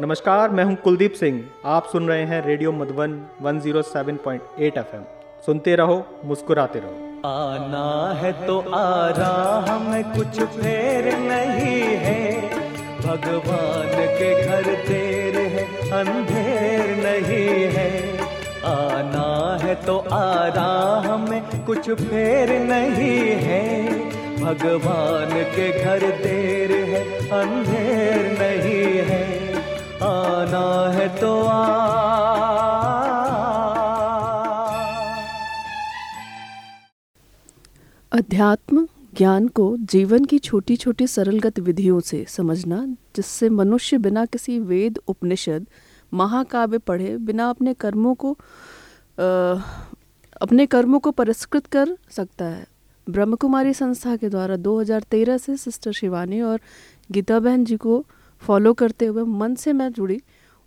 नमस्कार, मैं हूँ कुलदीप सिंह। आप सुन रहे हैं रेडियो मधुबन 107.8 एफएम। सुनते रहो, मुस्कुराते रहो। आना है तो आ रहा हमें कुछ फेर नहीं है। भगवान के घर देर है, अंधेर नहीं है। आना है तो आ रहा हमें कुछ फेर नहीं है। भगवान के घर देर है, अंधेर नहीं है। आना है तो आ। अध्यात्म ज्ञान को जीवन की छोटी छोटी सरल गतिविधियों से समझना जिससे मनुष्य बिना किसी वेद उपनिषद महाकाव्य पढ़े बिना अपने कर्मों को आ, अपने कर्मों को परिष्कृत कर सकता है। ब्रह्म कुमारी संस्था के द्वारा 2013 से सिस्टर शिवानी और गीता बहन जी को फॉलो करते हुए मन से मैं जुड़ी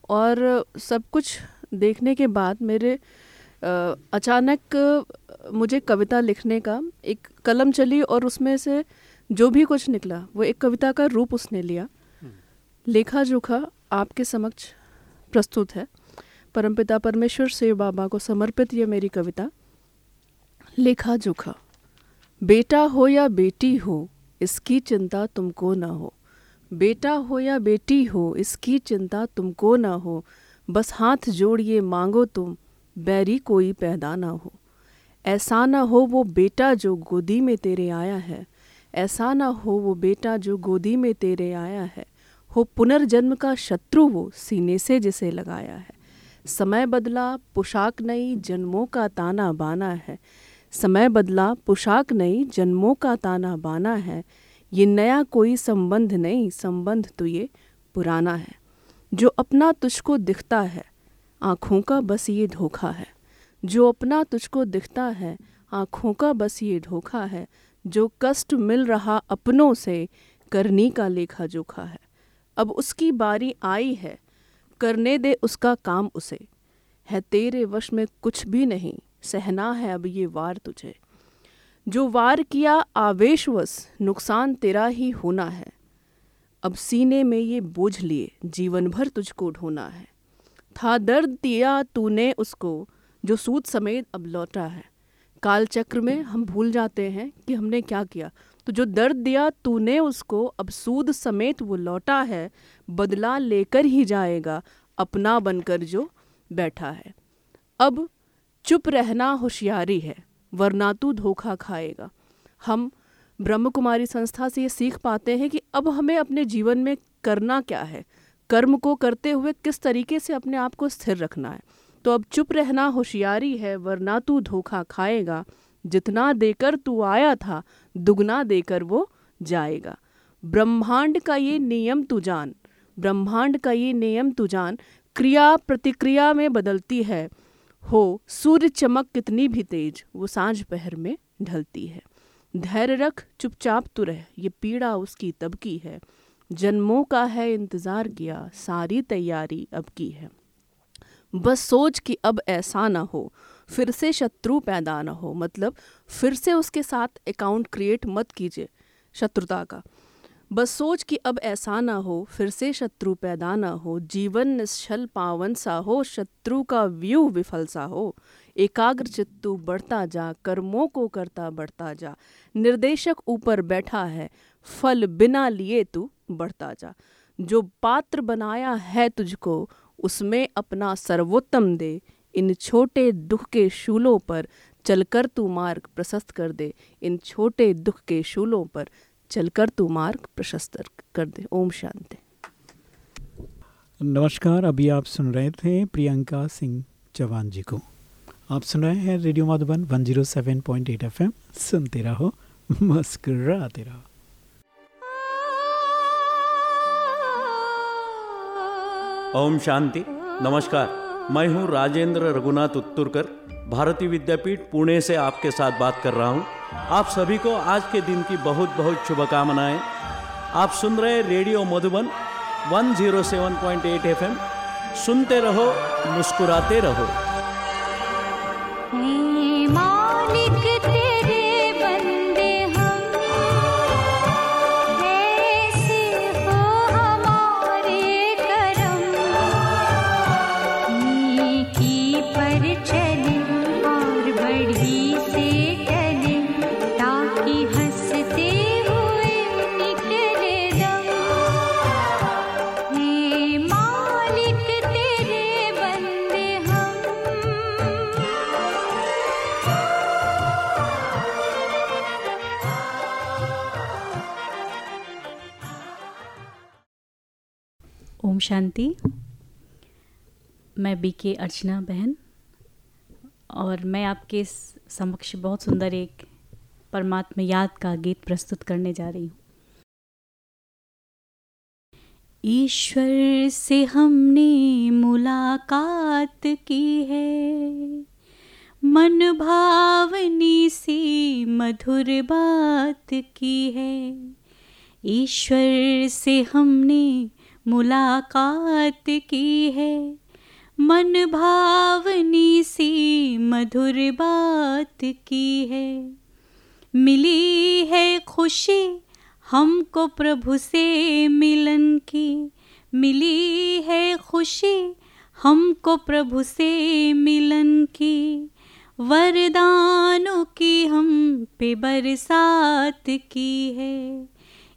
और सब कुछ देखने के बाद मेरे अचानक मुझे कविता लिखने का एक कलम चली और उसमें से जो भी कुछ निकला वो एक कविता का रूप उसने लिया। लेखा जोखा आपके समक्ष प्रस्तुत है। परमपिता परमेश्वर शिव बाबा को समर्पित ये मेरी कविता। लेखा जोखा बेटा हो या बेटी हो इसकी चिंता तुमको ना हो। बेटा हो या बेटी हो, इसकी चिंता तुमको ना हो। बस हाथ जोड़िए मांगो तुम, बैरी कोई पैदा ना हो। ऐसा ना हो वो बेटा जो गोदी में तेरे आया है। ऐसा ना हो वो बेटा जो गोदी में तेरे आया है। हो पुनर्जन्म का शत्रु वो सीने से जिसे लगाया है। समय बदला, पोशाक नई, जन्मों का ताना बाना है। समय बदला, पोशाक नई, जन्मों का ताना बाना है। ये नया कोई संबंध नहीं, संबंध तो ये पुराना है, जो अपना तुझको दिखता है, आँखों का बस ये धोखा है, जो अपना तुझको दिखता है, आँखों का बस ये धोखा है, जो कष्ट मिल रहा अपनों से, करनी का लेखा जोखा है। अब उसकी बारी आई है, करने दे उसका काम उसे, है तेरे वश में कुछ भी नहीं, सहना है अब ये वार तुझे। जो वार किया आवेशवश नुकसान तेरा ही होना है। अब सीने में ये बोझ लिए जीवन भर तुझको ढोना है। था दर्द दिया तूने उसको, जो सूद समेत अब लौटा है। काल चक्र में हम भूल जाते हैं कि हमने क्या किया। तो जो दर्द दिया तूने उसको, अब सूद समेत वो लौटा है। बदला लेकर ही जाएगा, अपना बनकर जो बैठा है। अब चुप रहना होशियारी है। वरना तू धोखा खाएगा। हम ब्रह्म कुमारी संस्था से ये सीख पाते हैं कि अब हमें अपने जीवन में करना क्या है। कर्म को करते हुए किस तरीके से अपने आप को स्थिर रखना है। तो अब चुप रहना होशियारी है, वरना तू धोखा खाएगा। जितना देकर तू आया था, दुगना देकर वो जाएगा। ब्रह्मांड का ये नियम तू जान, ब्रह्मांड का ये नियम तू जान। क्रिया प्रतिक्रिया में बदलती है। हो, सूर्य चमक कितनी भी तेज, वो साँझ पहर में ढलती है। धैर्य रख, चुपचाप तू रह, ये पीड़ा उसकी तब की है। जन्मों का है इंतज़ार किया, सारी तैयारी अब की है। बस सोच कि अब ऐसा ना हो, फिर से शत्रु पैदा ना हो मतलब फिर से उसके साथ अकाउंट क्रिएट मत कीजिए, शत्रुता का। बस सोच कि अब ऐसा ना हो, फिर से शत्रु पैदा ना हो, जीवन निश्चल पावन सा हो, शत्रु का व्यू विफल सा हो। एकाग्र चित्तु बढ़ता जा, कर्मों को करता बढ़ता जा, निर्देशक ऊपर बैठा है, फल बिना लिए तू बढ़ता जा। जो पात्र बनाया है तुझको, उसमें अपना सर्वोत्तम दे। इन छोटे दुख के शूलों पर चलकर तू मार्ग प्रशस्त कर दे। इन छोटे दुख के शूलों पर चलकर तू मार्ग प्रशस्त कर दे। ओम शांति। नमस्कार अभी आप सुन रहे थे प्रियंका सिंह चौहान जी को। आप सुन रहे हैं रेडियो मधुबन 107.8 एफएम। सुनते रहो मुस्कुराते रहो। ओम शांति। नमस्कार। मैं हूँ राजेंद्र रघुनाथ उत्तुरकर भारतीय विद्यापीठ पुणे से आपके साथ बात कर रहा हूँ। आप सभी को आज के दिन की बहुत बहुत शुभकामनाएँ। आप सुन रहे रेडियो मधुबन 107.8 ज़ीरो सुनते रहो, मुस्कुराते रहो। चली शांति। मैं बीके अर्चना बहन और मैं आपके समक्ष बहुत सुंदर एक परमात्मा याद का गीत प्रस्तुत करने जा रही हूँ। ईश्वर से हमने मुलाकात की है। मन भावनी सी मधुर बात की है। ईश्वर से हमने मुलाकात की है। मन भावनी सी मधुर बात की है। मिली है खुशी हमको प्रभु से मिलन की। मिली है खुशी हमको प्रभु से मिलन की। वरदानों की हम पे बरसात की है।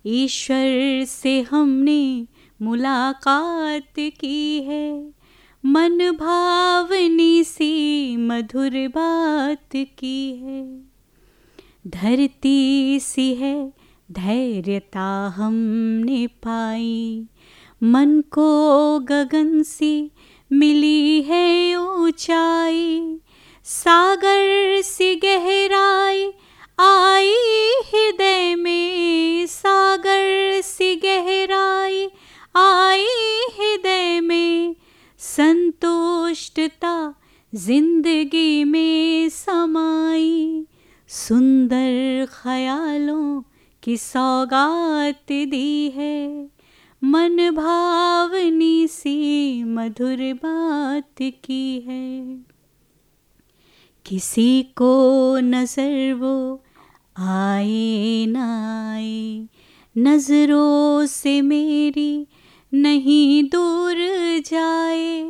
ईश्वर से हमने मुलाकात की है। मन भावनी सी मधुर बात की है। धरती सी है, धैर्यता हमने पाई। मन को गगन सी मिली है ऊंचाई। सागर सी गहराई आई, हृदय में सागर सी गहराई। आई हृदय में संतुष्टता, ज़िंदगी में समाई। सुंदर ख्यालों की सौगात दी है, मन भावनी सी मधुर बात की है। किसी को नज़र वो आए न आए, नज़रों से मेरी नहीं दूर जाए।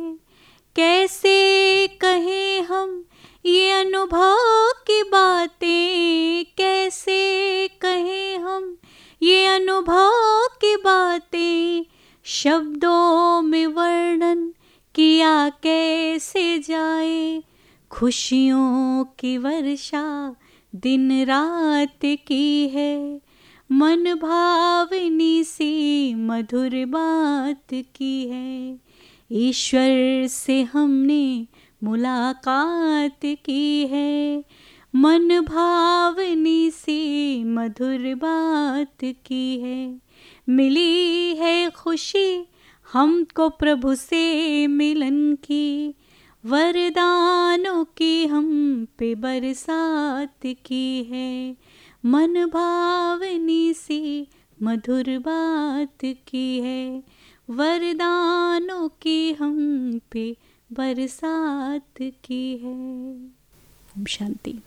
कैसे कहें हम ये अनुभव की बातें? कैसे कहें हम ये अनुभव की बातें? शब्दों में वर्णन किया कैसे जाए? खुशियों की वर्षा दिन रात की है। मन भावनी सी मधुर बात की है। ईश्वर से हमने मुलाकात की है। मन भावनी सी मधुर बात की है। मिली है खुशी हमको प्रभु से मिलन की। वरदानों की हम पे बरसात की है। मन भावनी सी मधुर बात की है। वरदानों की हम पे बरसात की है। ओम शांति।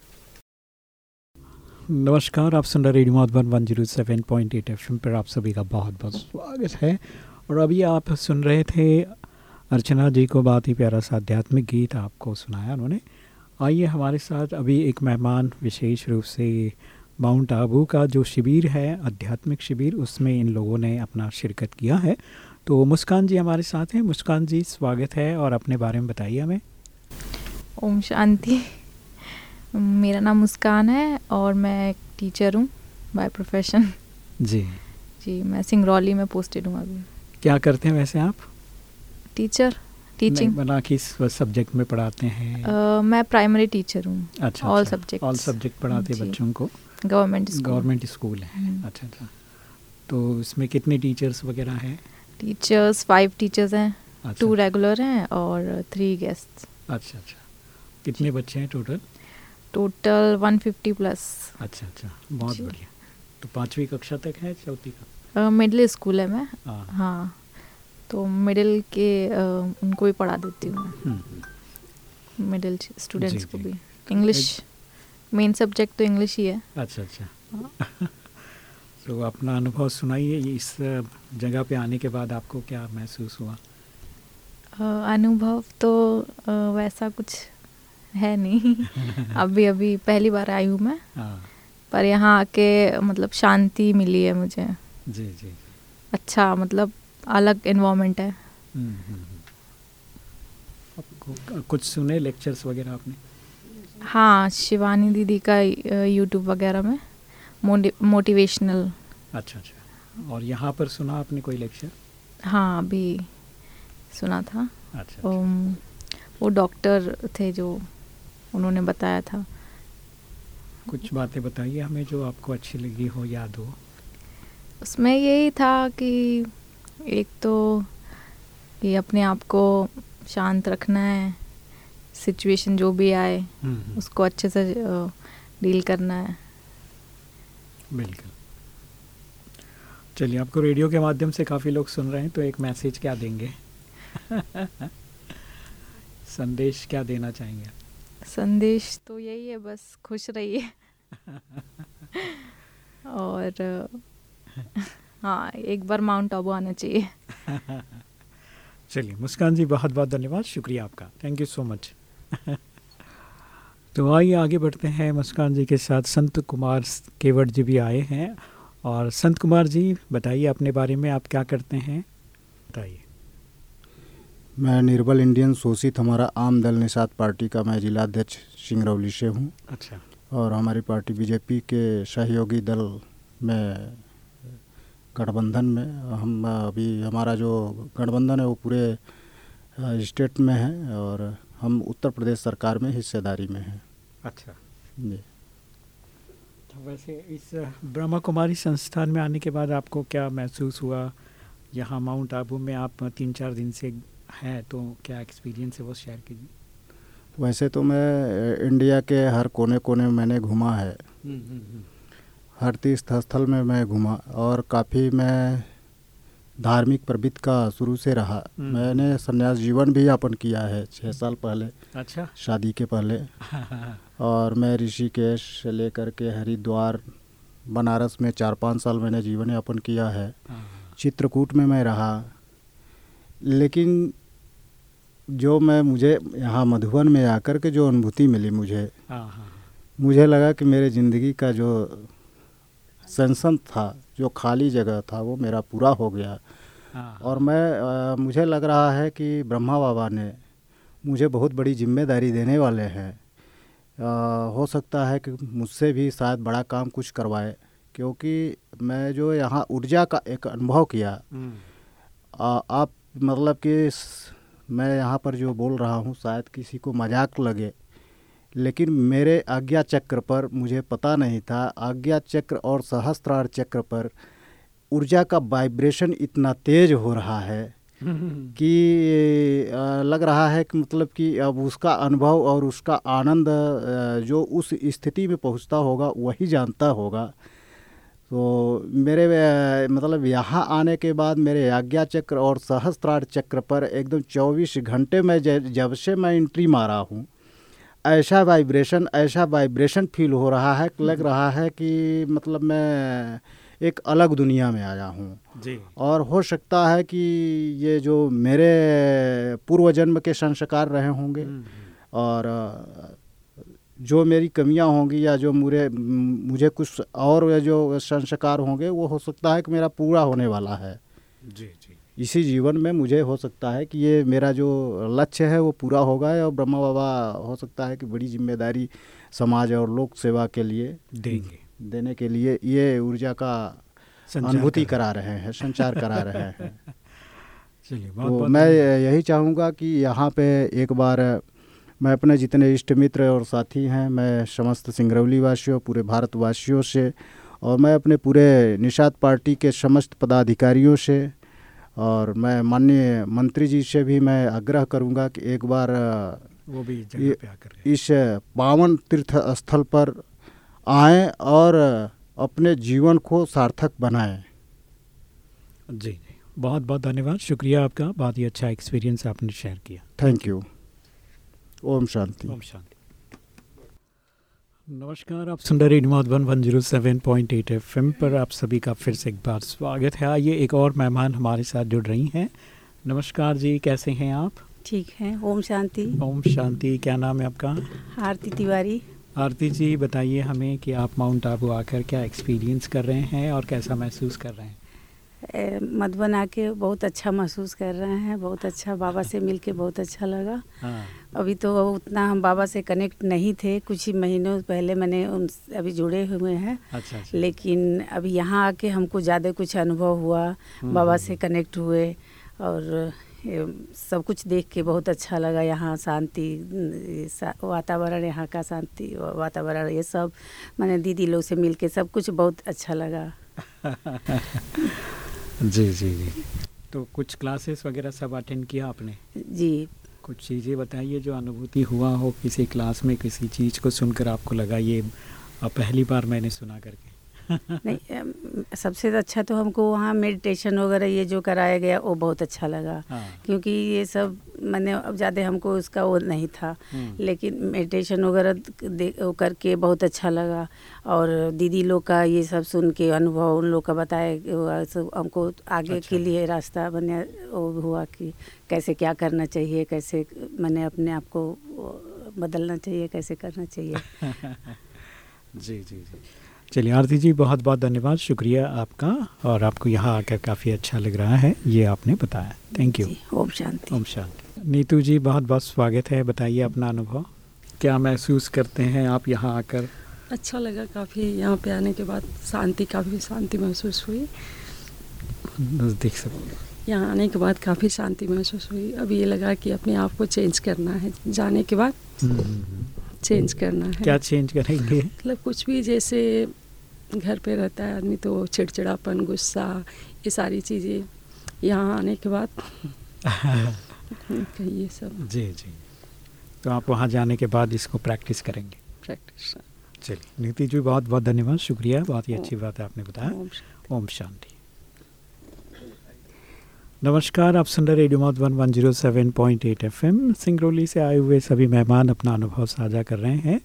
नमस्कार, आप सुन रहे radio Madhuban one zero seven point eight F पर आप सभी का बहुत बहुत स्वागत है। और अभी आप सुन रहे थे अर्चना जी को बहुत ही प्यारा सा आध्यात्मिक गीत आपको सुनाया उन्होंने। आइए हमारे साथ अभी एक मेहमान विशेष रूप से माउंट आबू का जो शिविर है आध्यात्मिक शिविर उसमें इन लोगों ने अपना शिरकत किया है। तो मुस्कान जी हमारे साथ हैं। मुस्कान जी स्वागत है और अपने बारे में बताइए हमें। ओम शांति। मेरा नाम मुस्कान है और मैं एक टीचर हूँ बाय प्रोफेशन जी। जी मैं सिंगरौली में पोस्टेड हूँ अभी। क्या करते हैं वैसे आप? टीचर टीचिंग बना किस सब्जेक्ट में पढ़ाते हैं? uh, मैं प्राइमरी टीचर हूँ। अच्छा ऑल सब्जेक्ट ऑल सब्जेक्ट पढ़ाते हैं बच्चों को। गवर्नमेंट गवर्नमेंट स्कूल है। हम्म। अच्छा अच्छा। तो इसमें कितने टीचर्स वगैरह हैं? टीचर्स फाइव टीचर्स हैं। अच्छा। टू रेगुलर हैं और थ्री गेस्ट अच्छा अच्छा। कितने बच्चे हैं टोटल टोटल 150 प्लस अच्छा अच्छा। बहुत बढ़िया। तो पाँचवीं कक्षा तक है चौथी का मिडिल स्कूल है मैं। हाँ। हाँ। तो मिडिल के uh, उनको भी पढ़ा देती हूँ मैं। हम्म, हम्म, मिडिल स्टूडेंट्स को भी। इंग्लिश मेन सब्जेक्ट तो इंग्लिश ही है। अच्छा अच्छा। तो अपना अनुभव सुनाइए इस जगह पे आने के बाद आपको क्या महसूस हुआ? अनुभव तो अ, वैसा कुछ है नहीं। अभी अभी पहली बार आई हूँ मैं। हाँ। पर यहाँ आके मतलब शांति मिली है मुझे। जी जी। अच्छा मतलब अलग इन्वायरमेंट है। हम्म, हम्म, हम्म। कुछ सुने लेक्चर्स वगैरह आपने? हाँ शिवानी दीदी का यूट्यूब वगैरह में मोटिवेशनल। अच्छा अच्छा। और यहाँ पर सुना आपने कोई लेक्चर? हाँ अभी सुना था। अच्छा उम, वो डॉक्टर थे जो उन्होंने बताया था। कुछ बातें बताइए हमें जो आपको अच्छी लगी हो याद हो। उसमें यही था कि एक तो कि अपने आप को शांत रखना है। सिचुएशन जो भी आए हम्म, उसको अच्छे से डील करना है। बिल्कुल। चलिए आपको रेडियो के माध्यम से काफ़ी लोग सुन रहे हैं तो एक मैसेज क्या देंगे? संदेश क्या देना चाहेंगे संदेश तो यही है बस खुश रहिए। और हाँ एक बार माउंट आबू आना चाहिए। चलिए मुस्कान जी बहुत बहुत धन्यवाद शुक्रिया आपका। थैंक यू सो मच तो आइए आगे बढ़ते हैं। मुस्कान जी के साथ संत कुमार केवट जी भी आए हैं। और संत कुमार जी बताइए अपने बारे में आप क्या करते हैं? बताइए। मैं निर्बल इंडियन शोषित हमारा आम दल निषाद पार्टी का मैं जिलाध्यक्ष सिंगरौली से हूँ। अच्छा। और हमारी पार्टी बीजेपी के सहयोगी दल में गठबंधन में हम अभी हमारा जो गठबंधन है वो पूरे स्टेट में है। और हम उत्तर प्रदेश सरकार में हिस्सेदारी में हैं। अच्छा। जी। तो वैसे इस ब्रह्मा कुमारी संस्थान में आने के बाद आपको क्या महसूस हुआ? यहाँ माउंट आबू में आप तीन चार दिन से हैं तो क्या एक्सपीरियंस है वो शेयर कीजिए। वैसे तो मैं इंडिया के हर कोने कोने में मैंने घूमा है। हर तीर्थ स्थल में मैं घूमा और काफ़ी मैं धार्मिक प्रवृत्ति का शुरू से रहा। हम्म। मैंने संन्यास जीवन भी यापन किया है छः साल पहले। अच्छा। शादी के पहले। और मैं ऋषिकेश से लेकर के हरिद्वार बनारस में चार पाँच साल मैंने जीवन यापन किया है। हाँ, चित्रकूट में मैं रहा। लेकिन जो मैं मुझे यहाँ मधुबन में आकर के जो अनुभूति मिली मुझे हाँ, हाँ, मुझे लगा कि मेरे ज़िंदगी का जो सेंसन था जो खाली जगह था वो मेरा पूरा हो गया। हाँ, और मैं अ, मुझे लग रहा है कि ब्रह्मा बाबा ने मुझे बहुत बड़ी ज़िम्मेदारी देने वाले हैं। हो सकता है कि मुझसे भी शायद बड़ा काम कुछ करवाए क्योंकि मैं जो यहाँ ऊर्जा का एक अनुभव किया हम्म, आ, आप मतलब कि मैं यहाँ पर जो बोल रहा हूँ शायद किसी को मज़ाक लगे। लेकिन मेरे आज्ञा चक्र पर मुझे पता नहीं था। आज्ञा चक्र और सहस्त्रार चक्र पर ऊर्जा का वाइब्रेशन इतना तेज हो रहा है कि लग रहा है कि मतलब कि अब उसका अनुभव और उसका आनंद जो उस स्थिति में पहुँचता होगा वही जानता होगा। तो मेरे मतलब यहाँ आने के बाद मेरे आज्ञा चक्र और सहस्त्रार चक्र पर एकदम 24 घंटे में जब से मैं एंट्री मारा हूँ ऐसा वाइब्रेशन ऐसा वाइब्रेशन फील हो रहा है लग रहा है कि मतलब मैं एक अलग दुनिया में आया हूँ। जी। और हो सकता है कि ये जो मेरे पूर्व जन्म के संस्कार रहे होंगे हम्म, और जो मेरी कमियाँ होंगी या जो मुझे मुझे कुछ और जो संस्कार होंगे वो हो सकता है कि मेरा पूरा होने वाला है। जी। इसी जीवन में मुझे हो सकता है कि ये मेरा जो लक्ष्य है वो पूरा होगा और ब्रह्मा बाबा हो सकता है कि बड़ी ज़िम्मेदारी समाज और लोक सेवा के लिए देंगे। देने के लिए ये ऊर्जा का अनुभूति करा। रहे हैं संचार करा रहे हैं। चलिए तो मैं यही चाहूँगा कि यहाँ पे एक बार मैं अपने जितने इष्ट मित्र और साथी हैं मैं समस्त सिंगरौली वासियों पूरे भारतवासियों से और मैं अपने पूरे निषाद पार्टी के समस्त पदाधिकारियों से और मैं माननीय मंत्री जी से भी मैं आग्रह करूँगा कि एक बार वो भी जगह पे आकर इस पावन तीर्थ स्थल पर आए और अपने जीवन को सार्थक बनाएँ। जी जी बहुत बहुत धन्यवाद। शुक्रिया आपका। बहुत ही अच्छा एक्सपीरियंस आपने शेयर किया। थैंक यू ओम शांति। ओम शांति। नमस्कार आप सुन रहे radio Madhuban one zero seven point eight F पर आप सभी का फिर से एक बार स्वागत है। आइए एक और मेहमान हमारे साथ जुड़ रही हैं। नमस्कार जी कैसे हैं आप? ठीक है ओम शांति। ओम शांति क्या नाम है आपका? आरती तिवारी। आरती जी बताइए हमें कि आप माउंट आबू आकर क्या एक्सपीरियंस कर रहे हैं और कैसा महसूस कर रहे हैं? मधुबन आके बहुत अच्छा महसूस कर रहे हैं बहुत अच्छा बाबा से मिलके बहुत अच्छा लगा। हाँ। अभी तो उतना हम बाबा से कनेक्ट नहीं थे कुछ ही महीनों पहले मैंने उन अभी जुड़े हुए हैं। अच्छा अच्छा। लेकिन अभी यहाँ आके हमको ज़्यादा कुछ अनुभव हुआ हम्म, बाबा हम्म, से कनेक्ट हुए और सब कुछ देख के बहुत अच्छा लगा। यहाँ शांति वातावरण यहाँ का शांति वातावरण ये सब मैंने दीदी लोग से मिल के सब कुछ बहुत अच्छा लगा। जी जी जी। तो कुछ क्लासेस वगैरह सब अटेंड किया आपने? जी। कुछ चीज़ें बताइए जो अनुभूति हुआ हो किसी क्लास में किसी चीज़ को सुनकर आपको लगा ये पहली बार मैंने सुना करके। नहीं सबसे अच्छा तो हमको वहाँ मेडिटेशन वगैरह ये जो कराया गया वो बहुत अच्छा लगा। हाँ। क्योंकि ये सब मैंने अब ज़्यादा हमको उसका वो नहीं था। हम्म। लेकिन मेडिटेशन वगैरह करके बहुत अच्छा लगा। और दीदी लोग का ये सब सुन के अनुभव उन लोग का बताया सब हमको आगे अच्छा। के लिए रास्ता बने वो हुआ कि कैसे क्या करना चाहिए कैसे मैंने अपने आप को बदलना चाहिए कैसे करना चाहिए। जी जी जी। चलिए आरती जी बहुत बहुत धन्यवाद शुक्रिया आपका और आपको यहाँ आकर काफ़ी अच्छा लग रहा है ये आपने बताया। थैंक यू ओम शांति। ओम शांति। नीतू जी बहुत बहुत स्वागत है बताइए अपना अनुभव। क्या महसूस करते हैं आप यहाँ आकर? अच्छा लगा काफ़ी यहाँ पे आने के बाद शांति काफ़ी शांति महसूस हुई। नज़दीक से यहाँ आने के बाद काफ़ी शांति महसूस हुई। अब ये लगा कि अपने आप को चेंज करना है। जाने के बाद हम्म, हम्म, हम्म। चेंज करना है। क्या चेंज करेंगे? मतलब कुछ भी जैसे घर पे रहता है आदमी तो चिड़चिड़ापन गुस्सा ये सारी चीज़ें यहाँ आने के बाद ये सब। जी जी। तो आप वहाँ जाने के बाद इसको प्रैक्टिस करेंगे। प्रैक्टिस चलिए नीति जी बहुत बहुत धन्यवाद शुक्रिया बहुत ही अच्छी बात है आपने बताया। ओम शांति। नमस्कार आप सुन रहे radio Madhuban one zero seven point eight F M Singrauli से आए हुए सभी मेहमान अपना अनुभव साझा कर रहे हैं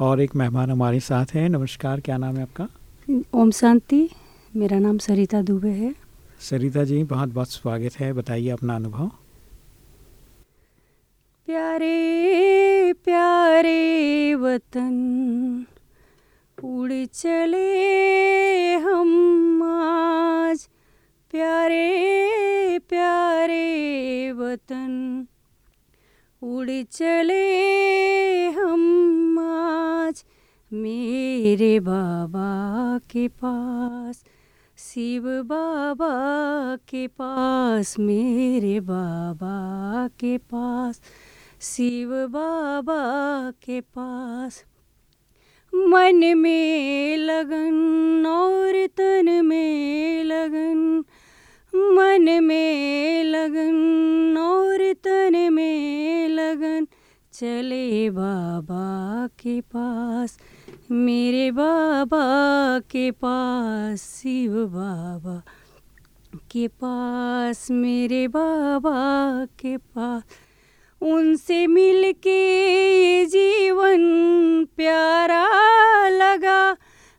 और एक मेहमान हमारे साथ हैं। नमस्कार क्या नाम है आपका? ओम शांति मेरा नाम सरिता दुबे है। सरिता जी बहुत बहुत स्वागत है। बताइए अपना अनुभव। प्यारे प्यारे वतन उड़ चले हम आज। प्यारे प्यारे वतन उड़ चले हम आज। मेरे बाबा के पास, शिव बाबा के पास, मेरे बाबा के पास, शिव बाबा के पास। मन में लगन और तन में लगन, मन में लगन और तन में लगन, चले बाबा के पास। मेरे बाबा के पास, शिव बाबा के पास, मेरे बाबा के पास, उनसे मिलके ये जीवन प्यारा लगा।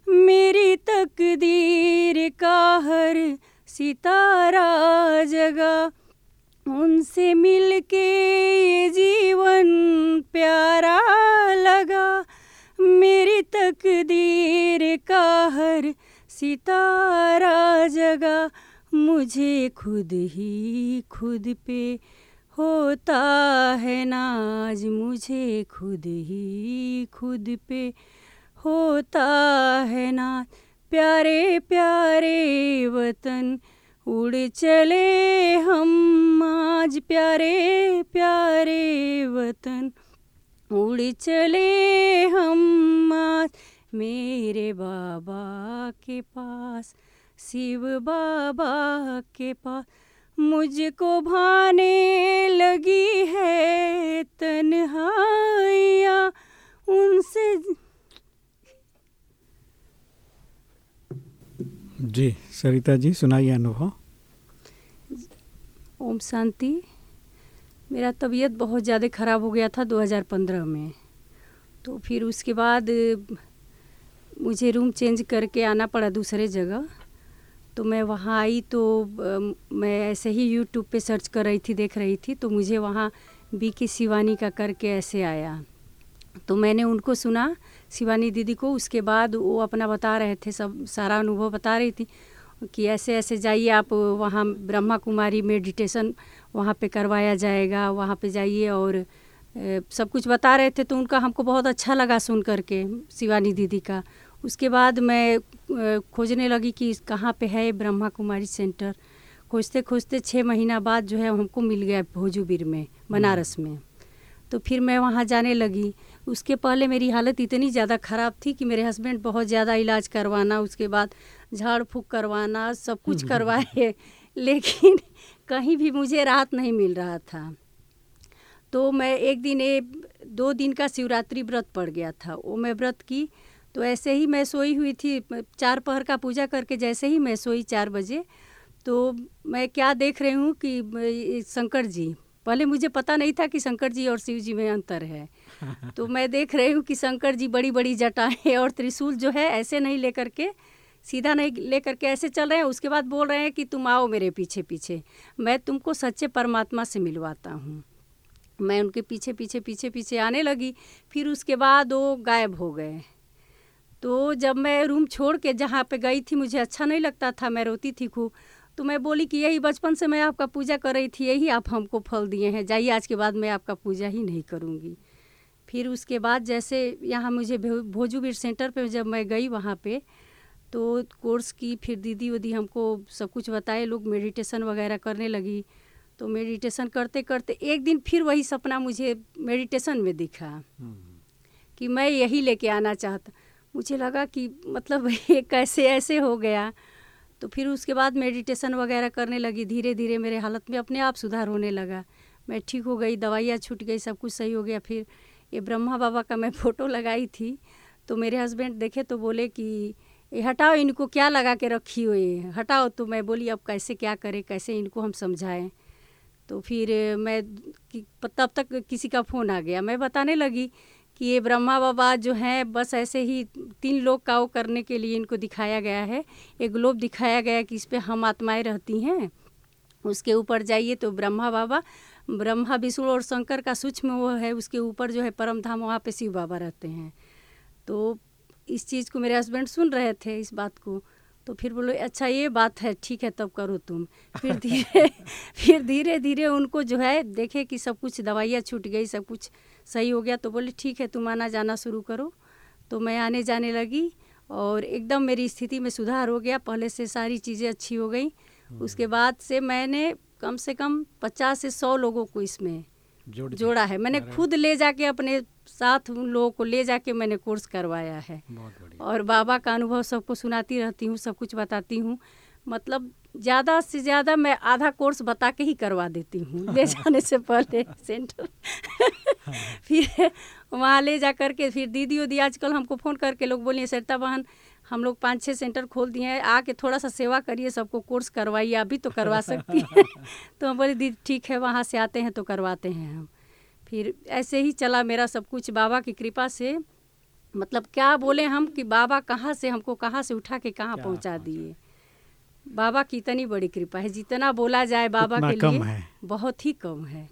मेरी तकदीर का हर सितारा जगा। उनसे मिलके ये जीवन प्यारा लगा। मेरी तकदीर का हर सितारा जगा, मुझे खुद ही खुद पे होता है नाज, मुझे खुद ही खुद पे होता है नाज। प्यारे प्यारे वतन, उड़ चले हम आज, प्यारे प्यारे वतन। उड़ चले हम आज। मेरे बाबा के पास शिव बाबा के पास मुझको भाने लगी है तन्हाइया। उनसे जी सरिता जी सुनाइए अनुभव। ओम शांति। मेरा तबीयत बहुत ज़्यादा ख़राब हो गया था 2015 में। तो फिर उसके बाद, मुझे रूम चेंज करके आना पड़ा दूसरे जगह। तो मैं वहाँ आई तो मैं ऐसे ही यूट्यूब पे सर्च कर रही थी, देख रही थी। तो मुझे वहाँ बी के शिवानी का करके ऐसे आया। तो मैंने उनको सुना शिवानी दीदी को। उसके बाद वो अपना बता रहे थे, सब, सारा अनुभव बता रही थी कि ऐसे ऐसे जाइए आप वहाँ ब्रह्मा कुमारी मेडिटेशन वहाँ पे करवाया जाएगा वहाँ पे जाइए और सब कुछ बता रहे थे तो उनका हमको बहुत अच्छा लगा सुन करके शिवानी दीदी का। उसके बाद मैं खोजने लगी कि कहाँ पे है ब्रह्मा कुमारी सेंटर। खोजते खोजते छः महीना बाद जो है हमको मिल गया भोजूबीर में बनारस में। तो फिर मैं वहाँ जाने लगी। उसके पहले मेरी हालत इतनी ज़्यादा ख़राब थी कि मेरे हस्बैंड बहुत ज़्यादा इलाज करवाना उसके बाद झाड़ फूक करवाना सब कुछ करवाए। लेकिन कहीं भी मुझे राहत नहीं मिल रहा था। तो मैं एक दिन ए दो दिन का शिवरात्रि व्रत पड़ गया था। वो मैं व्रत की तो ऐसे ही मैं सोई हुई थी चार पहर का पूजा करके जैसे ही मैं सोई चार बजे तो मैं क्या देख रही हूँ कि शंकर जी पहले मुझे पता नहीं था कि शंकर जी और शिव जी में अंतर है। तो मैं देख रही हूँ कि शंकर जी बड़ी बड़ी जटाएँ और त्रिशूल जो है ऐसे नहीं लेकर के सीधा नहीं लेकर के ऐसे चल रहे हैं, उसके बाद बोल रहे हैं कि तुम आओ मेरे पीछे पीछे। मैं तुमको सच्चे परमात्मा से मिलवाता हूँ। मैं उनके पीछे पीछे पीछे पीछे आने लगी, फिर उसके बाद वो गायब हो गए। तो जब मैं रूम छोड़ के जहाँ पे गई थी, मुझे अच्छा नहीं लगता था, मैं रोती थी खूब। तो मैं बोली कि यही बचपन से मैं आपका पूजा कर रही थी, यही आप हमको फल दिए हैं, जाइए आज के बाद मैं आपका पूजा ही नहीं करूँगी। फिर उसके बाद जैसे यहाँ मुझे भोजूबीर सेंटर पे जब मैं गई वहाँ पे तो कोर्स की फिर दीदी वदी हमको सब कुछ बताए लोग मेडिटेशन वगैरह करने लगी। तो मेडिटेशन करते करते एक दिन फिर वही सपना मुझे मेडिटेशन में दिखा कि मैं यही लेके आना चाहता। मुझे लगा कि मतलब ये कैसे ऐसे हो गया। तो फिर उसके बाद मेडिटेशन वगैरह करने लगी। धीरे धीरे मेरे हालत में अपने आप सुधार होने लगा। मैं ठीक हो गई दवाइयाँ छूट गई सब कुछ सही हो गया। फिर ये ब्रह्मा बाबा का मैं फ़ोटो लगाई थी। तो मेरे हस्बैंड देखे तो बोले कि हटाओ, इनको क्या लगा के रखी हुई हटाओ तो मैं बोली, अब कैसे क्या करें, कैसे इनको हम समझाएँ? तो फिर मैं तब तक किसी का फ़ोन आ गया। मैं बताने लगी कि ये ब्रह्मा बाबा जो हैं, बस ऐसे ही तीन लोग का वो करने के लिए इनको दिखाया गया है। एक ग्लोब दिखाया गया कि इस पर हम आत्माएँ रहती हैं। उसके ऊपर जाइए तो ब्रह्मा बाबा, ब्रह्मा विष्णु और शंकर का सूक्ष्म वो है, उसके ऊपर जो है परम धाम वहाँ पे शिव बाबा रहते हैं। तो इस चीज़ को मेरे हस्बैंड सुन रहे थे इस बात को। तो फिर बोलो अच्छा ये बात है ठीक है तब करो तुम। फिर धीरे फिर धीरे धीरे उनको जो है देखे कि सब कुछ दवाइयाँ छूट गई सब कुछ सही हो गया। तो बोले ठीक है तुम आना जाना शुरू करो। तो मैं आने जाने लगी और एकदम मेरी स्थिति में सुधार हो गया। पहले से सारी चीज़ें अच्छी हो गई। उसके बाद से मैंने कम से कम पचास से सौ लोगों को इसमें जोड़ा है। मैंने खुद ले जाके अपने साथ उन लोगों को ले जाके मैंने कोर्स करवाया है। और बाबा का अनुभव सबको सुनाती रहती हूँ सब कुछ बताती हूँ। मतलब ज़्यादा से ज़्यादा मैं आधा कोर्स बता के ही करवा देती हूँ। ले जाने से पहले सेंटर। फिर वहाँ ले जा करके फिर दीदी उदी आजकल हमको फ़ोन करके लोग बोलिए सरिता बहन हम लोग पाँच छः सेंटर खोल दिए हैं आके थोड़ा सा सेवा करिए सबको कोर्स करवाइए अभी तो करवा सकती हैं। तो हम बोले दीदी ठीक है वहाँ से आते हैं तो करवाते हैं हम। फिर ऐसे ही चला मेरा सब कुछ बाबा की कृपा से। मतलब क्या बोले हम कि बाबा कहाँ से हमको कहाँ से उठा के कहाँ पहुँचा दिए? बाबा की इतनी बड़ी कृपा है जितना बोला जाए बाबा के कम लिए है। बहुत ही कम है।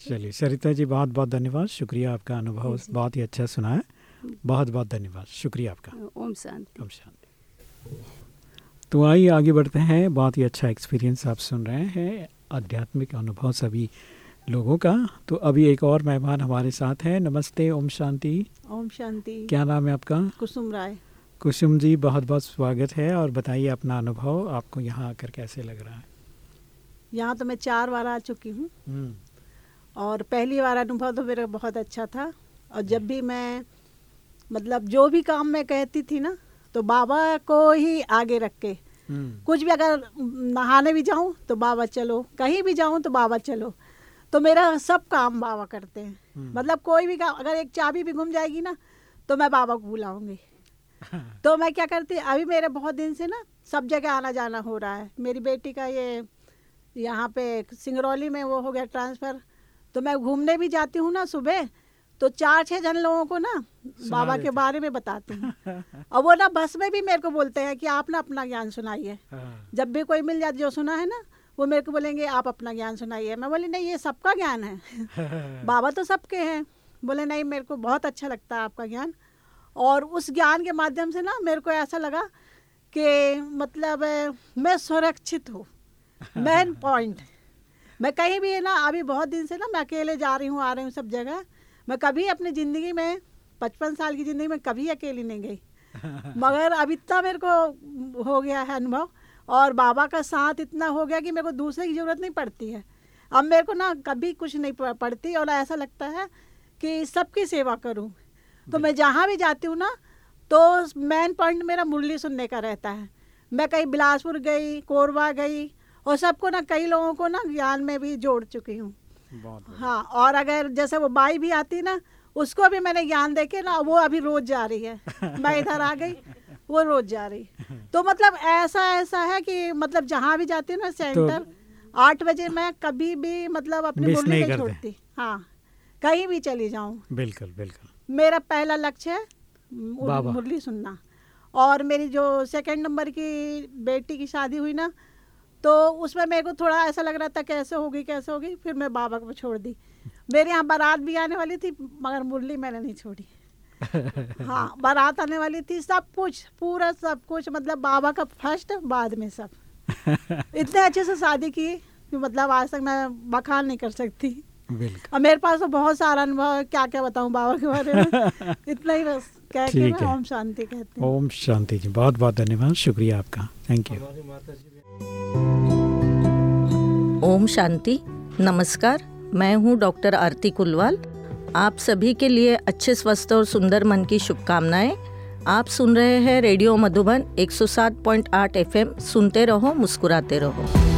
चलिए सरिता जी बहुत बहुत धन्यवाद। शुक्रिया आपका अनुभव बहुत ही अच्छा सुना है। बहुत बहुत धन्यवाद। शुक्रिया आपका। ओम शांति। ओम शांति। तो आइए आगे बढ़ते हैं। बहुत ही अच्छा एक्सपीरियंस आप सुन रहे हैं। आध्यात्मिक अनुभव सभी लोगों का। तो अभी एक और मेहमान हमारे साथ हैं। नमस्ते ओम शांति। ओम शांति। क्या नाम है आपका? कुसुम राय। कुसुम जी बहुत बहुत स्वागत है। और बताइए अपना अनुभव आपको यहाँ आकर कैसे लग रहा है? यहाँ तो मैं चार बार आ चुकी हूँ। हम्म। और पहली बार अनुभव तो मेरा बहुत अच्छा था। और जब भी मैं मतलब जो भी काम मैं कहती थी ना तो बाबा को ही आगे रख के। हम्म। कुछ भी अगर नहाने भी जाऊँ तो बाबा चलो। कहीं भी जाऊँ तो बाबा चलो। तो मेरा सब काम बाबा करते हैं। हम्म। मतलब कोई भी काम अगर एक चाबी भी घूम जाएगी ना तो मैं बाबा को बुलाऊँगी। तो मैं क्या करती अभी मेरे बहुत दिन से ना सब जगह आना जाना हो रहा है। मेरी बेटी का ये यहाँ पे सिंगरौली में वो हो गया ट्रांसफ़र। तो मैं घूमने भी जाती हूँ ना सुबह तो चार छह जन लोगों को ना बाबा के बारे में बताती हूँ। और वो ना बस में भी मेरे को बोलते हैं कि आप ना अपना ज्ञान सुनाइए। हाँ। जब भी कोई मिल जाए जो सुना है ना वो मेरे को बोलेंगे आप अपना ज्ञान सुनाइए। मैं बोली नहीं ये सबका ज्ञान है। बाबा तो सबके हैं। बोले नहीं मेरे को बहुत अच्छा लगता है आपका ज्ञान। और उस ज्ञान के माध्यम से ना मेरे को ऐसा लगा कि मतलब मैं सुरक्षित हूँ। मेन पॉइंट मैं कहीं भी ना अभी बहुत दिन से ना मैं अकेले जा रही हूँ आ रही हूँ सब जगह। मैं कभी अपनी ज़िंदगी में पचपन साल की ज़िंदगी में कभी अकेली नहीं गई। मगर अब इतना मेरे को हो गया है अनुभव और बाबा का साथ इतना हो गया कि मेरे को दूसरे की ज़रूरत नहीं पड़ती है। अब मेरे को ना कभी कुछ नहीं पड़ती और ऐसा लगता है कि सबकी सेवा करूँ। तो मैं जहाँ भी जाती हूँ ना तो मेन पॉइंट मेरा मुरली सुनने का रहता है। मैं कहीं बिलासपुर गई कोरबा गई और सबको ना कई लोगों को ना ज्ञान में भी जोड़ चुकी हूँ। हाँ और अगर जैसे वो बाई भी आती ना उसको भी मैंने ज्ञान दे के ना वो अभी रोज जा रही है। मैं इधर आ गई वो रोज जा रही। तो मतलब ऐसा ऐसा है कि मतलब जहाँ भी जाती हूँ ना सेंटर तो आठ बजे मैं कभी भी मतलब अपनी मुरली नहीं छोड़ती। हाँ कहीं भी चली जाऊँ। बिल्कुल बिल्कुल। मेरा पहला लक्ष्य है मुरली सुनना। और मेरी जो सेकंड नंबर की बेटी की शादी हुई ना तो उसमें मेरे को थोड़ा ऐसा लग रहा था कैसे होगी कैसे होगी फिर मैं बाबा को छोड़ दी। मेरे यहाँ बारात भी आने वाली थी मगर मुरली मैंने नहीं छोड़ी। हाँ बारात आने वाली थी सब कुछ पूरा सब कुछ मतलब बाबा का फ़र्स्ट बाद में सब। इतने अच्छे से शादी की कि मतलब आज तक मैं बखान नहीं कर सकती। और मेरे पास तो बहुत सारा अनुभव है क्या क्या बताऊँ बाबा के बारे में? इतना ही बस कह के मैं ओम शांति कहते हैं। ओम शांति जी बहुत बहुत धन्यवाद शुक्रिया आपका थैंक यू ओम शांति नमस्कार मैं हूँ डॉक्टर आरती कुलवाल आप सभी के लिए अच्छे, स्वस्थ और सुंदर मन की शुभकामनाएँ। आप सुन रहे हैं रेडियो मधुबन 107.8 एफएम। सुनते रहो, मुस्कुराते रहो।